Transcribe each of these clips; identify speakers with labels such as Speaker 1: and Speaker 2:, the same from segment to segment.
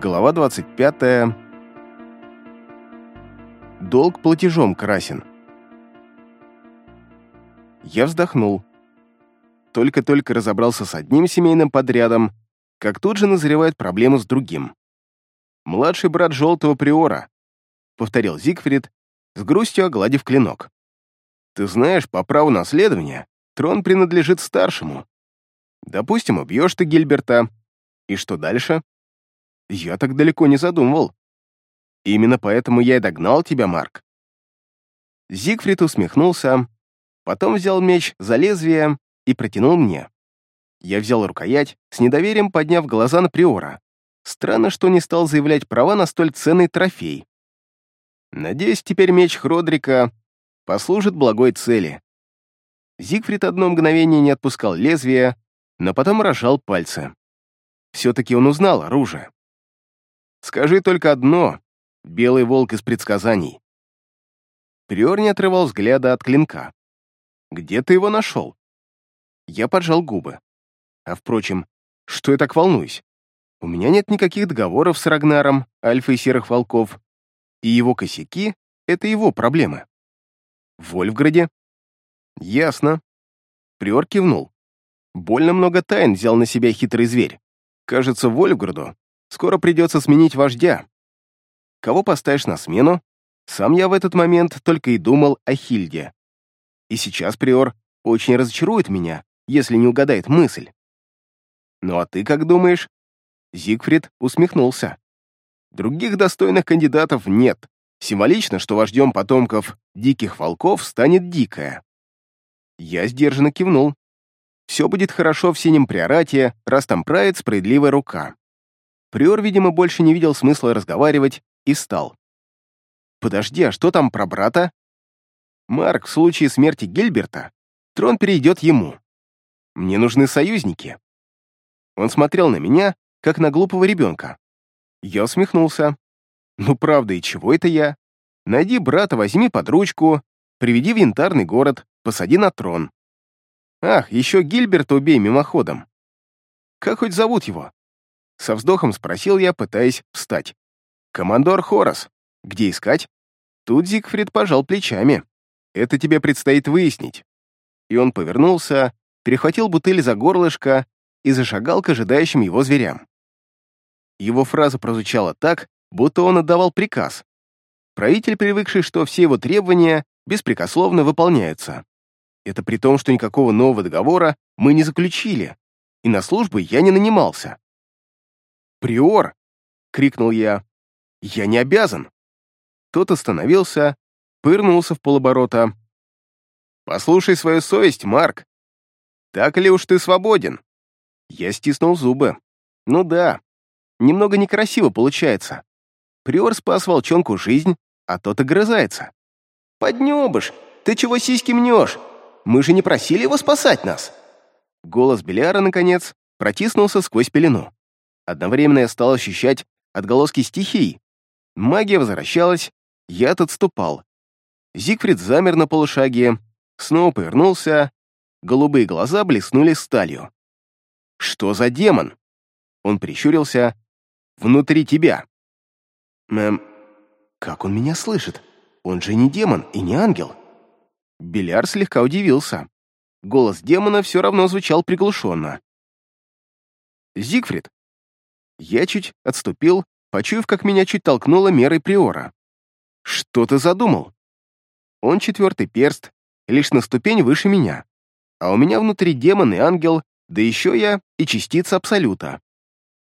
Speaker 1: Глава 25. Долг платежом красен. Я вздохнул. Только-только разобрался с одним семейным подрядом, как тут же назревает проблема с другим. «Младший брат желтого приора», — повторил Зигфрид, с грустью огладив клинок. «Ты знаешь, по праву наследования трон принадлежит старшему. Допустим, убьешь ты Гильберта. И что дальше?» Я так далеко не задумывал. Именно поэтому я и догнал тебя, Марк. Зигфрид усмехнулся, потом взял меч за лезвие и протянул мне. Я взял рукоять, с недоверием подняв глаза на Приора. Странно, что не стал заявлять права на столь ценный трофей. Надеюсь, теперь меч Хродрика послужит благой цели. Зигфрид одно мгновение не отпускал лезвие, но потом рожал пальцы. Все-таки он узнал оружие. Скажи только одно — белый волк из предсказаний. Приор не отрывал взгляда от клинка. Где ты его нашел? Я поджал губы. А впрочем, что я так волнуюсь? У меня нет никаких договоров с Рагнаром, Альфой Серых Волков, и его косяки — это его проблемы. В Вольфграде? Ясно. Приор кивнул. Больно много тайн взял на себя хитрый зверь. Кажется, Вольфграду Скоро придется сменить вождя. Кого поставишь на смену? Сам я в этот момент только и думал о Хильде. И сейчас Приор очень разочарует меня, если не угадает мысль. Ну а ты как думаешь? Зигфрид усмехнулся. Других достойных кандидатов нет. Символично, что вождем потомков диких волков станет дикая. Я сдержанно кивнул. Все будет хорошо в синем приорате, раз там правит справедливая рука. Приор, видимо, больше не видел смысла разговаривать и встал. «Подожди, а что там про брата?» «Марк, в случае смерти Гильберта трон перейдет ему. Мне нужны союзники». Он смотрел на меня, как на глупого ребенка. Я усмехнулся. «Ну правда, и чего это я? Найди брата, возьми под ручку, приведи в янтарный город, посади на трон. Ах, еще Гильберта убей мимоходом. Как хоть зовут его? Со вздохом спросил я, пытаясь встать. «Командор Хорос, где искать?» Тут Зигфрид пожал плечами. «Это тебе предстоит выяснить». И он повернулся, перехватил бутыль за горлышко и зашагал к ожидающим его зверям. Его фраза прозвучала так, будто он отдавал приказ. Правитель, привыкший, что все его требования беспрекословно выполняются. Это при том, что никакого нового договора мы не заключили, и на службу я не нанимался. «Приор!» — крикнул я. «Я не обязан!» Тот остановился, пырнулся в полоборота. «Послушай свою совесть, Марк. Так ли уж ты свободен?» Я стиснул зубы. «Ну да, немного некрасиво получается. Приор спас волчонку жизнь, а тот огрызается. «Поднебыш, ты чего сиськи мнешь? Мы же не просили его спасать нас!» Голос Беляра, наконец, протиснулся сквозь пелену. Одновременно я стал ощущать отголоски стихий. Магия возвращалась, яд отступал. Зигфрид замер на полушаге, снова повернулся, голубые глаза блеснули сталью. «Что за демон?» Он прищурился. «Внутри тебя». «Мэм, как он меня слышит? Он же не демон и не ангел». Беляр слегка удивился. Голос демона все равно звучал приглушенно. «Зигфрид, я чуть отступил, почуяв, как меня чуть толкнуло мерой приора. «Что ты задумал?» Он четвертый перст, лишь на ступень выше меня. А у меня внутри демон и ангел, да еще я и частица Абсолюта.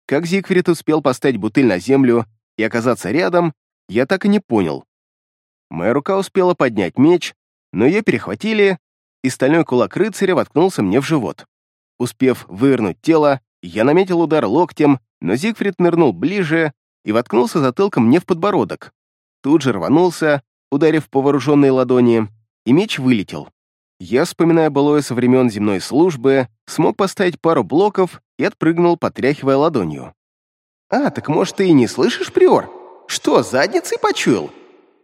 Speaker 1: Как Зигфрид успел поставить бутыль на землю и оказаться рядом, я так и не понял. Моя рука успела поднять меч, но ее перехватили, и стальной кулак рыцаря воткнулся мне в живот. Успев вывернуть тело, я наметил удар локтем, но Зигфрид нырнул ближе и воткнулся затылком мне в подбородок. Тут же рванулся, ударив по вооруженной ладони, и меч вылетел. Я, вспоминая былое со времен земной службы, смог поставить пару блоков и отпрыгнул, потряхивая ладонью. «А, так может, ты и не слышишь, Приор? Что, задницей почуял?»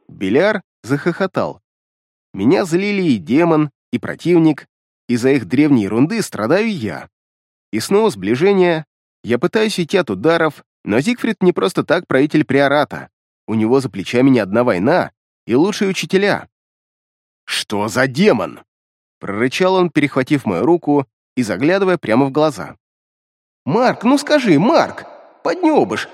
Speaker 1: Беляр захохотал. Меня злили и демон, и противник, из-за их древней ерунды страдаю я. И снова сближение, я пытаюсь идти от ударов, Но Зигфрид не просто так правитель приората. У него за плечами не одна война и лучшие учителя. «Что за демон?» Прорычал он, перехватив мою руку и заглядывая прямо в глаза. «Марк, ну скажи, Марк! Поднебыш!»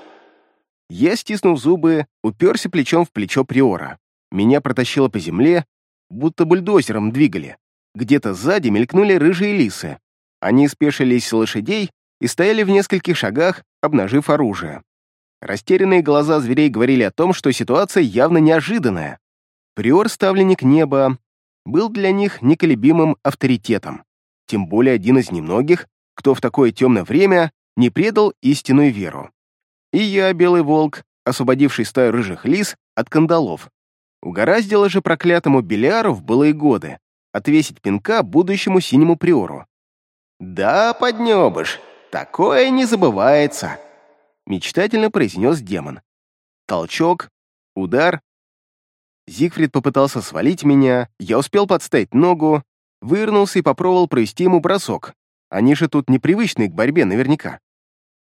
Speaker 1: Я, стиснув зубы, уперся плечом в плечо Приора. Меня протащило по земле, будто бульдозером двигали. Где-то сзади мелькнули рыжие лисы. Они спешились с лошадей и стояли в нескольких шагах, обнажив оружие. Растерянные глаза зверей говорили о том, что ситуация явно неожиданная. Приор, ставленник неба, был для них неколебимым авторитетом, тем более один из немногих, кто в такое темное время не предал истинную веру. И я, белый волк, освободивший стаю рыжих лис от кандалов. Угораздило же проклятому Белиару в былые годы отвесить пинка будущему синему приору. «Да, поднебыш, такое не забывается», — мечтательно произнес демон. Толчок, удар. Зигфрид попытался свалить меня, я успел подставить ногу, вывернулся и попробовал провести ему бросок. Они же тут непривычные к борьбе наверняка.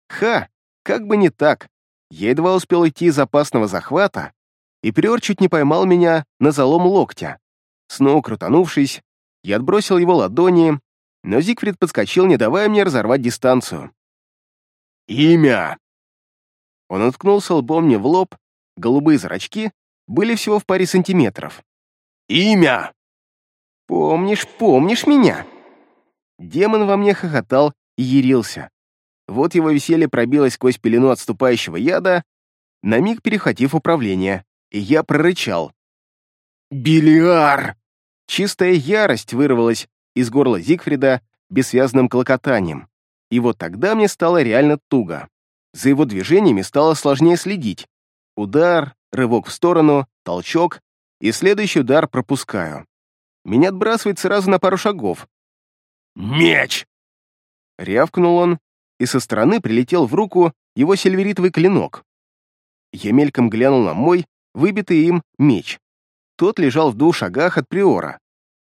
Speaker 1: Ха, как бы не так. Я едва успел идти из опасного захвата, и Приор чуть не поймал меня на залом локтя. Снова крутанувшись, я отбросил его ладони, но Зигфрид подскочил, не давая мне разорвать дистанцию. «Имя!» Он уткнулся лбом мне в лоб, голубые зрачки были всего в паре сантиметров. «Имя!» «Помнишь, помнишь меня?» Демон во мне хохотал и ярился. Вот его веселье пробилось сквозь пелену отступающего яда, на миг перехватив управление, и я прорычал. «Бильяр!» Чистая ярость вырвалась из горла Зигфрида бессвязным клокотанием. И вот тогда мне стало реально туго. За его движениями стало сложнее следить. Удар, рывок в сторону, толчок, и следующий удар пропускаю. Меня отбрасывает сразу на пару шагов. «Меч!» Рявкнул он, и со стороны прилетел в руку его сильверитовый клинок. Я мельком глянул на мой, выбитый им, меч. Тот лежал в двух шагах от приора.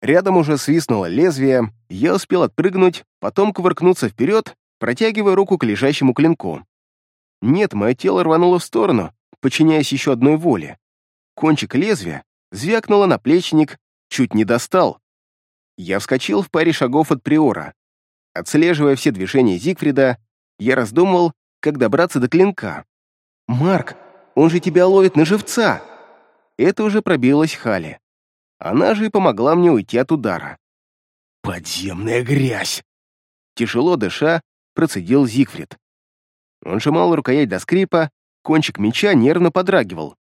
Speaker 1: Рядом уже свистнуло лезвие, я успел отпрыгнуть, потом кувыркнуться вперед, протягивая руку к лежащему клинку. Нет, мое тело рвануло в сторону, подчиняясь еще одной воле. Кончик лезвия звякнуло на плечник, чуть не достал. Я вскочил в паре шагов от приора. Отслеживая все движения Зигфрида, я раздумывал, как добраться до клинка. «Марк, он же тебя ловит на живца!» Это уже пробилась Хали. Она же и помогла мне уйти от удара. «Подземная грязь!» Тяжело дыша, процедил Зигфрид. Он сжимал рукоять до скрипа, кончик меча нервно подрагивал.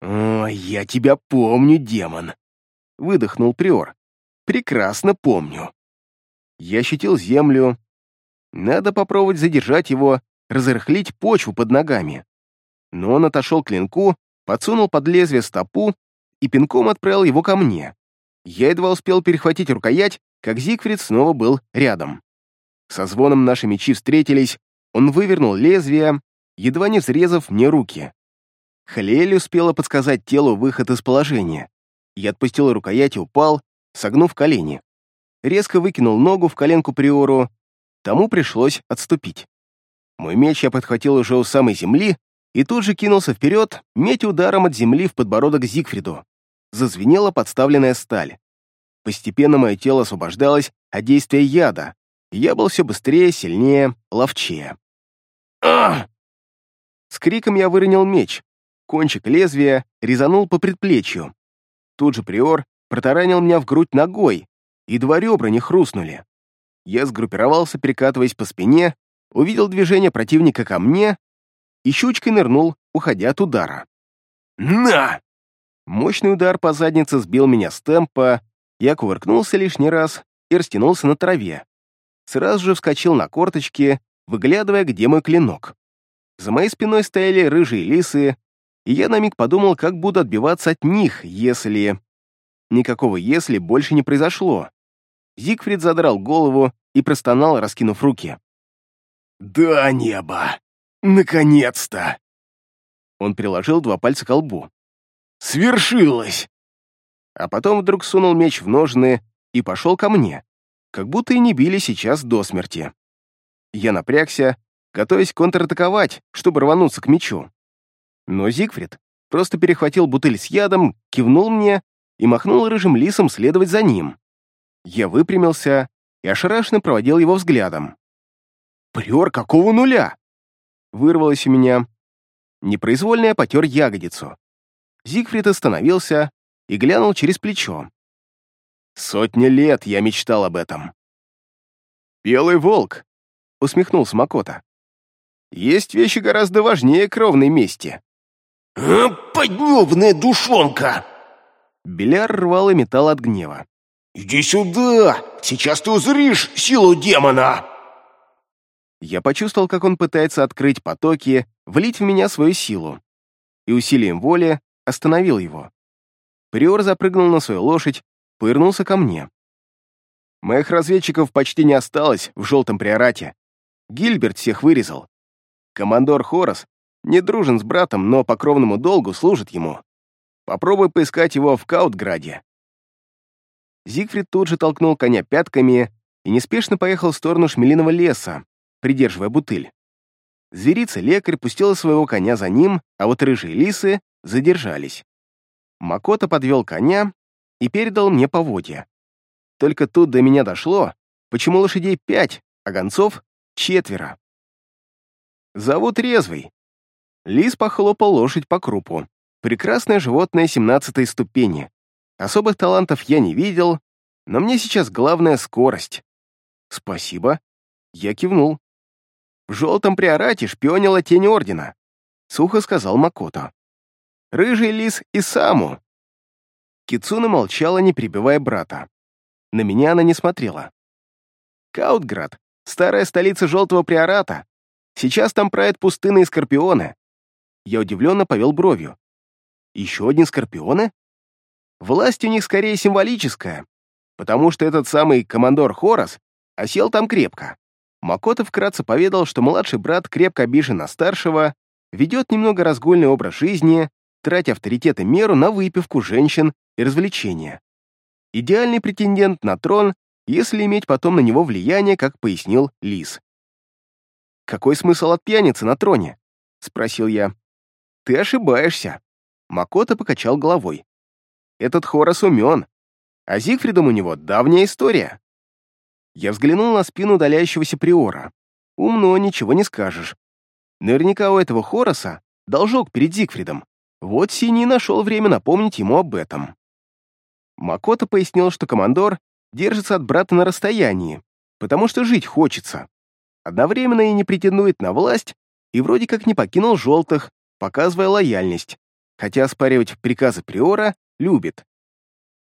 Speaker 1: «О, я тебя помню, демон!» — выдохнул Приор. «Прекрасно помню». Я ощутил землю. Надо попробовать задержать его, разрыхлить почву под ногами. Но он отошел к клинку, подсунул под лезвие стопу и пинком отправил его ко мне. Я едва успел перехватить рукоять, как Зигфрид снова был рядом. Со звоном наши мечи встретились, он вывернул лезвие, едва не взрезав мне руки. Халиэль успела подсказать телу выход из положения. Я отпустил рукоять и упал, согнув колени. Резко выкинул ногу в коленку Приору, тому пришлось отступить. Мой меч я подхватил уже у самой земли и тут же кинулся вперед, метя ударом от земли в подбородок Зигфриду зазвенела подставленная сталь. Постепенно мое тело освобождалось от действия яда, и я был все быстрее, сильнее, ловчее. Ах! С криком я выронил меч. Кончик лезвия резанул по предплечью. Тут же приор протаранил меня в грудь ногой, и два ребра не хрустнули. Я сгруппировался, перекатываясь по спине, увидел движение противника ко мне и щучкой нырнул, уходя от удара. «На!» Мощный удар по заднице сбил меня с темпа, я кувыркнулся лишний раз и растянулся на траве. Сразу же вскочил на корточки, выглядывая, где мой клинок. За моей спиной стояли рыжие лисы, и я на миг подумал, как буду отбиваться от них, если... Никакого «если» больше не произошло. Зигфрид задрал голову и простонал, раскинув руки. «Да, небо! Наконец-то!» Он приложил два пальца к лбу. Свершилось!» А потом вдруг сунул меч в ножны и пошел ко мне, как будто и не били сейчас до смерти. Я напрягся, готовясь контратаковать, чтобы рвануться к мечу. Но Зигфрид просто перехватил бутыль с ядом, кивнул мне и махнул рыжим лисом следовать за ним. Я выпрямился и ошарашенно проводил его взглядом. «Приор, какого нуля?» Вырвалось у меня. Непроизвольно я потер ягодицу. Зигфрид остановился и глянул через плечо. Сотни лет я мечтал об этом. «Белый волк», — усмехнулся Макота. «Есть вещи гораздо важнее кровной мести».
Speaker 2: «А, «Поднебная душонка!»
Speaker 1: Беляр рвал и металл от гнева.
Speaker 2: «Иди сюда! Сейчас ты узришь силу демона!»
Speaker 1: Я почувствовал, как он пытается открыть потоки, влить в меня свою силу, и усилием воли остановил его. Приор запрыгнул на свою лошадь, повернулся ко мне. Моих разведчиков почти не осталось в желтом приорате. Гильберт всех вырезал. Командор Хорос не дружен с братом, но по кровному долгу служит ему. Попробуй поискать его в Каутграде. Зигфрид тут же толкнул коня пятками и неспешно поехал в сторону шмелиного леса, придерживая бутыль. Зверица-лекарь пустила своего коня за ним, а вот рыжие лисы задержались. Макота подвел коня и передал мне поводья. Только тут до меня дошло, почему лошадей пять, а гонцов — четверо. Зовут Резвый. Лис похлопал лошадь по крупу. Прекрасное животное семнадцатой ступени. Особых талантов я не видел, но мне сейчас главное — скорость. Спасибо. Я кивнул. В желтом приорате шпионила тень ордена, сухо сказал Макото. Рыжий лис и саму. Кицуна молчала, не прибивая брата. На меня она не смотрела. Каутград — старая столица желтого приората. Сейчас там правят пустынные скорпионы. Я удивленно повел бровью. Еще одни скорпионы? Власть у них скорее символическая, потому что этот самый командор Хорос осел там крепко. Макото вкратце поведал, что младший брат крепко обижен на старшего, ведет немного разгульный образ жизни, тратя авторитет и меру на выпивку женщин и развлечения. Идеальный претендент на трон, если иметь потом на него влияние, как пояснил Лис. «Какой смысл от пьяницы на троне?» — спросил я. «Ты ошибаешься». Макото покачал головой. Этот Хорос умен, а Зигфридом у него давняя история. Я взглянул на спину удаляющегося приора. Умно, ничего не скажешь. Наверняка у этого Хороса должок перед Зигфридом. Вот Синий нашел время напомнить ему об этом. Макото пояснил, что командор держится от брата на расстоянии, потому что жить хочется. Одновременно и не претендует на власть, и вроде как не покинул желтых, показывая лояльность, хотя оспаривать приказы Приора любит.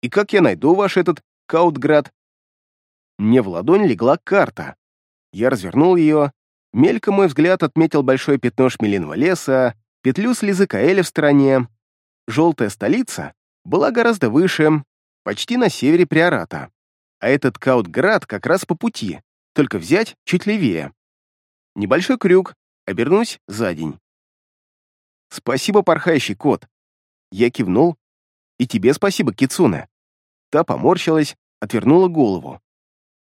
Speaker 1: И как я найду ваш этот Каутград? Мне в ладонь легла карта. Я развернул ее. Мельком мой взгляд отметил большое пятно шмелиного леса, петлю с Лизыкаэля в стороне. Желтая столица была гораздо выше, почти на севере Приората. А этот Каутград как раз по пути, только взять чуть левее. Небольшой крюк, обернусь за день. «Спасибо, порхающий кот!» Я кивнул, и тебе спасибо, Кицуне. Та поморщилась, отвернула голову.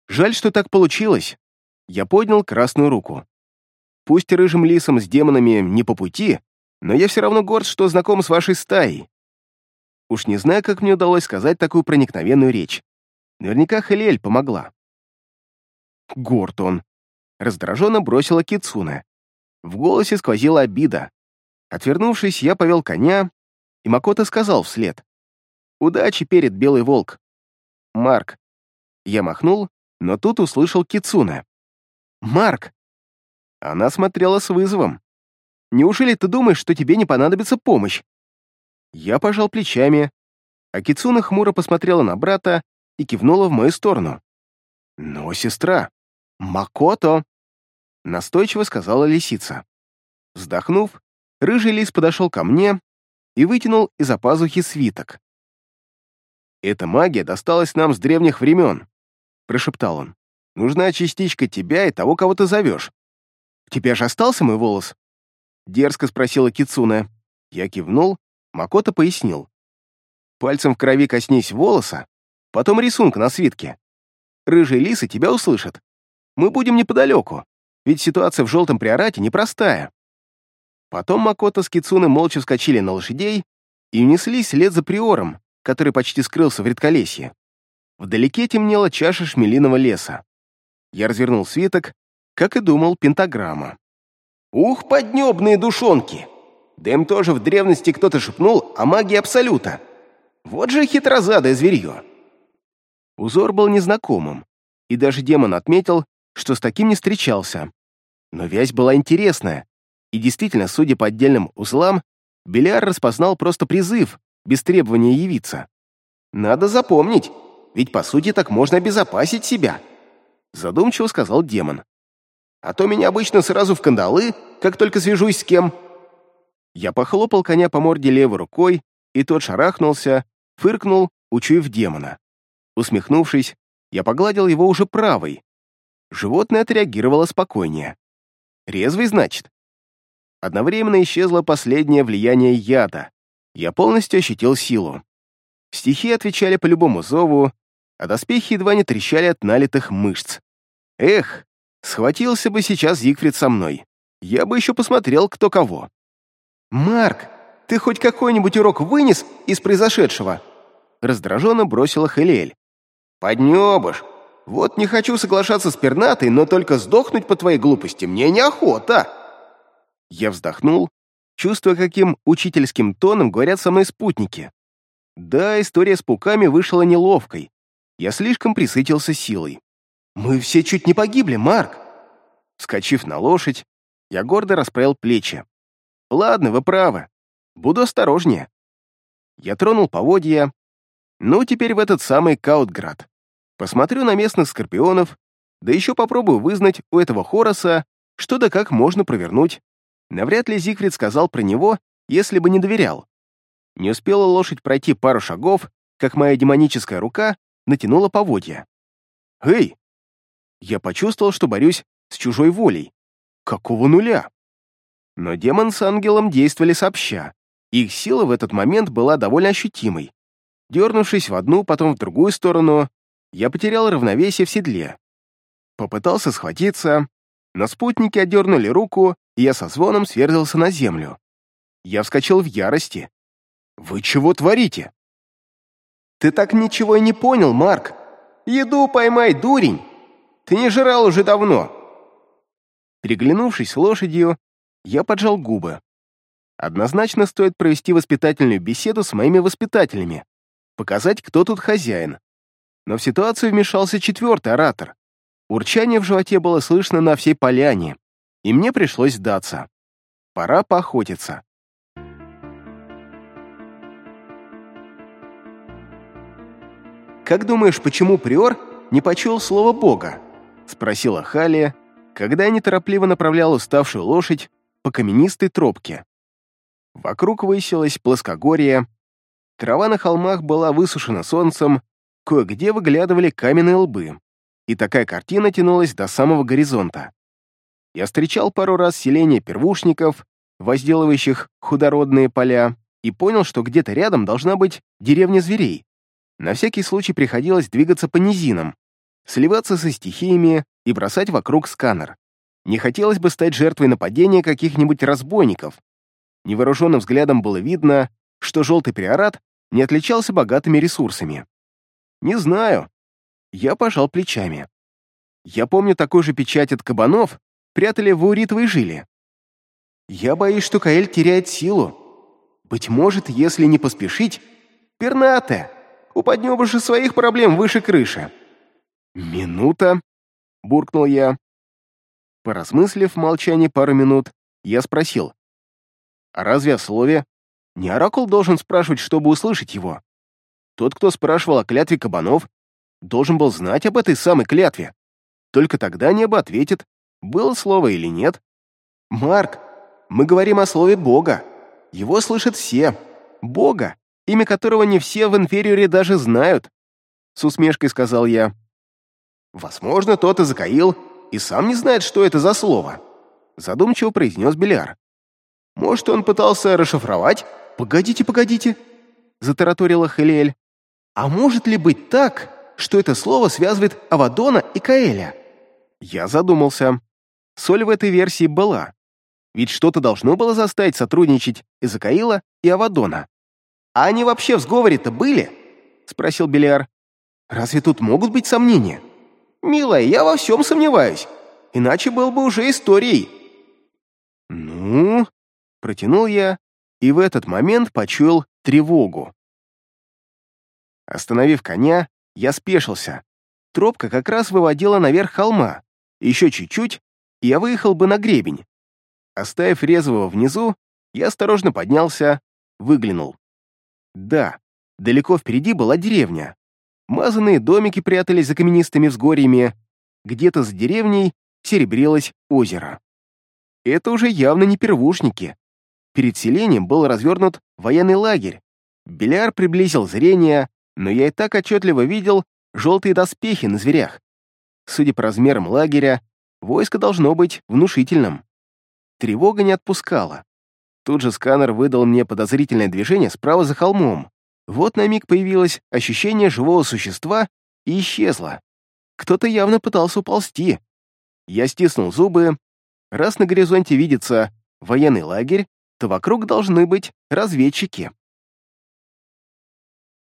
Speaker 1: Жаль, что так получилось. Я поднял красную руку. Пусть рыжим лисам с демонами не по пути, но я все равно горд, что знаком с вашей стаей. Уж не знаю, как мне удалось сказать такую проникновенную речь. Наверняка Хелиэль помогла. Горд он. Раздраженно бросила Кицуне. В голосе сквозила обида. Отвернувшись, я повел коня, и Макото сказал вслед. Удачи перед Белый Волк. Марк. Я махнул, но тут услышал Кицуна. Марк. Она смотрела с вызовом. Неужели ты думаешь, что тебе не понадобится помощь? Я пожал плечами, а Кицуна хмуро посмотрела на брата и кивнула в мою сторону. «Но, сестра, Макото!» Настойчиво сказала лисица. Вздохнув, рыжий лис подошел ко мне и вытянул из-за пазухи свиток. «Эта магия досталась нам с древних времен», — прошептал он. «Нужна частичка тебя и того, кого ты зовешь». «У тебя же остался мой волос?» Дерзко спросила Кицуна. Я кивнул, Макото пояснил. «Пальцем в крови коснись волоса, потом рисунка на свитке. Рыжие лисы тебя услышат. Мы будем неподалеку. ведь ситуация в желтом приорате непростая. Потом Макото с Кицуны молча вскочили на лошадей и унеслись след за приором, который почти скрылся в редколесье. Вдалеке темнела чаша шмелиного леса. Я развернул свиток, как и думал, пентаграмма.
Speaker 2: «Ух, поднебные душонки! Да им тоже в древности кто-то шепнул о магии Абсолюта. Вот же хитрозадое зверье!»
Speaker 1: Узор был незнакомым, и даже демон отметил, что с таким не встречался. Но вязь была интересная, и действительно, судя по отдельным узлам, Беляр распознал просто призыв, без требования явиться.
Speaker 2: «Надо запомнить, ведь по сути так можно обезопасить себя»,
Speaker 1: задумчиво сказал демон.
Speaker 2: «А то меня обычно сразу в кандалы, как только свяжусь с кем».
Speaker 1: Я похлопал коня по морде левой рукой, и тот шарахнулся, фыркнул, учуяв демона. Усмехнувшись, я погладил его уже правой. Животное отреагировало спокойнее. Резвый, значит? Одновременно исчезло последнее влияние яда. Я полностью ощутил силу. Стихи отвечали по любому зову, а доспехи едва не трещали от налитых мышц. Эх, схватился бы сейчас Зигфрид со мной. Я бы еще посмотрел, кто кого.
Speaker 2: «Марк, ты хоть какой-нибудь урок вынес из произошедшего?»
Speaker 1: Раздраженно бросила Хелиэль.
Speaker 2: «Поднебыш! Вот не хочу соглашаться с пернатой, но только сдохнуть по твоей глупости мне неохота!»
Speaker 1: Я вздохнул, чувствуя, каким учительским тоном говорят со мной спутники. Да, история с пауками вышла неловкой. Я слишком присытился силой.
Speaker 2: «Мы все чуть не погибли, Марк!»
Speaker 1: Вскочив на лошадь, я гордо расправил плечи. «Ладно, вы правы. Буду осторожнее». Я тронул поводья. Ну, теперь в этот самый Каутград. Посмотрю на местных скорпионов, да еще попробую вызнать у этого Хороса, что да как можно провернуть. Навряд ли Зигфрид сказал про него, если бы не доверял. Не успела лошадь пройти пару шагов, как моя демоническая рука натянула поводья. «Эй!» Я почувствовал, что борюсь с чужой волей. Какого нуля? Но демон с ангелом действовали сообща. Их сила в этот момент была довольно ощутимой. Дернувшись в одну, потом в другую сторону, я потерял равновесие в седле. Попытался схватиться, но спутники отдернули руку, и я со звоном сверзился на землю. Я вскочил в ярости. «Вы чего творите?»
Speaker 2: «Ты так ничего и не понял, Марк. Еду поймай, дурень. Ты не жрал уже давно».
Speaker 1: Переглянувшись лошадью, я поджал губы. Однозначно стоит провести воспитательную беседу с моими воспитателями, показать, кто тут хозяин. Но в ситуацию вмешался четвертый оратор. Урчание в животе было слышно на всей поляне, и мне пришлось сдаться. Пора поохотиться. «Как думаешь, почему Приор не почуял слово Бога?» — спросила Халия, когда я неторопливо направлял уставшую лошадь по каменистой тропке. Вокруг высилась плоскогорье, трава на холмах была высушена солнцем, кое-где выглядывали каменные лбы, и такая картина тянулась до самого горизонта. Я встречал пару раз селение первушников, возделывающих худородные поля, и понял, что где-то рядом должна быть деревня зверей. На всякий случай приходилось двигаться по низинам, сливаться со стихиями и бросать вокруг сканер. Не хотелось бы стать жертвой нападения каких-нибудь разбойников. Невооруженным взглядом было видно, что желтый приорат не отличался богатыми ресурсами. Не знаю. Я пожал плечами. Я помню такую же печать от кабанов прятали в уритовой жиле. Я боюсь, что Каэль теряет силу. Быть может, если не поспешить... Пернате! У поднебыши своих проблем выше крыши. Минута, буркнул я. Поразмыслив в молчании пару минут, я спросил. «А разве о слове? Не оракул должен спрашивать, чтобы услышать его? Тот, кто спрашивал о клятве кабанов, должен был знать об этой самой клятве. Только тогда небо ответит, было слово или нет. Марк, мы говорим о слове Бога. Его слышат все. Бога, имя которого не все в инфериоре даже знают. С усмешкой сказал я. Возможно, тот и закаил, и сам не знает, что это за слово», — задумчиво произнес Беляр. «Может, он пытался расшифровать? Погодите, погодите», — затараторила Хелиэль. «А может ли быть так, что это слово связывает Авадона и Каэля?» Я задумался. соль в этой версии была. Ведь что-то должно было заставить сотрудничать Изакаила и Авадона.
Speaker 2: «А они вообще в сговоре-то были?» — спросил Белиар. «Разве тут могут быть сомнения?» «Милая, я во всем сомневаюсь, иначе был бы уже историей».
Speaker 1: «Ну?» — протянул я, и в этот момент почуял тревогу. Остановив коня, я спешился. Тропка как раз выводила наверх холма. Еще чуть-чуть, и я выехал бы на гребень. Оставив резвого внизу, я осторожно поднялся, выглянул. Да, далеко впереди была деревня. Мазанные домики прятались за каменистыми взгорьями. Где-то за деревней серебрилось озеро. Это уже явно не первушники. Перед селением был развернут военный лагерь. Беляр приблизил зрение, но я и так отчетливо видел желтые доспехи на зверях. Судя по размерам лагеря, войско должно быть внушительным. Тревога не отпускала. Тут же сканер выдал мне подозрительное движение справа за холмом. Вот на миг появилось ощущение живого существа и исчезло. Кто-то явно пытался уползти. Я стиснул зубы. Раз на горизонте видится военный лагерь, то вокруг должны быть разведчики.